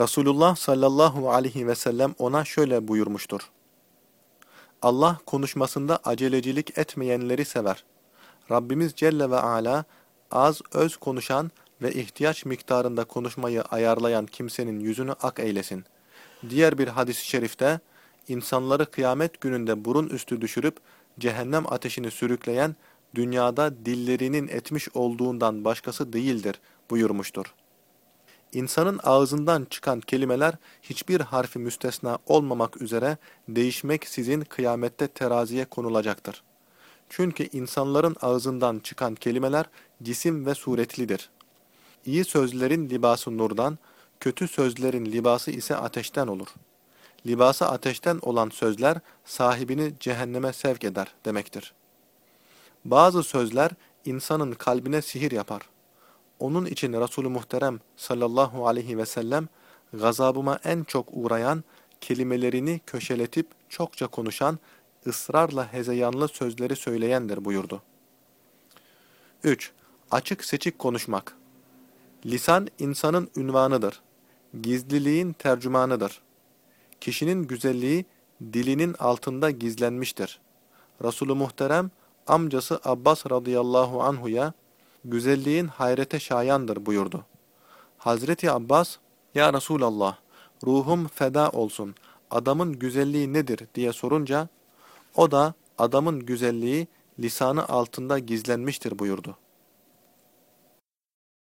Resulullah sallallahu aleyhi ve sellem ona şöyle buyurmuştur. Allah konuşmasında acelecilik etmeyenleri sever. Rabbimiz Celle ve Ala az öz konuşan ve ihtiyaç miktarında konuşmayı ayarlayan kimsenin yüzünü ak eylesin. Diğer bir hadis-i şerifte insanları kıyamet gününde burun üstü düşürüp cehennem ateşini sürükleyen dünyada dillerinin etmiş olduğundan başkası değildir buyurmuştur. İnsanın ağzından çıkan kelimeler hiçbir harfi müstesna olmamak üzere değişmek sizin kıyamette teraziye konulacaktır. Çünkü insanların ağzından çıkan kelimeler cisim ve suretlidir. İyi sözlerin libası nurdan, kötü sözlerin libası ise ateşten olur. Libası ateşten olan sözler sahibini cehenneme sevk eder demektir. Bazı sözler insanın kalbine sihir yapar. Onun için Resulü Muhterem sallallahu aleyhi ve sellem gazabıma en çok uğrayan, kelimelerini köşeletip çokça konuşan, ısrarla hezeyanlı sözleri söyleyendir buyurdu. 3. Açık seçik konuşmak Lisan insanın ünvanıdır. Gizliliğin tercümanıdır. Kişinin güzelliği dilinin altında gizlenmiştir. Resulü Muhterem amcası Abbas radıyallahu anhuya güzelliğin hayrete şayandır buyurdu. Hazreti Abbas, Ya Resulallah, ruhum feda olsun, adamın güzelliği nedir diye sorunca, o da adamın güzelliği lisanı altında gizlenmiştir buyurdu.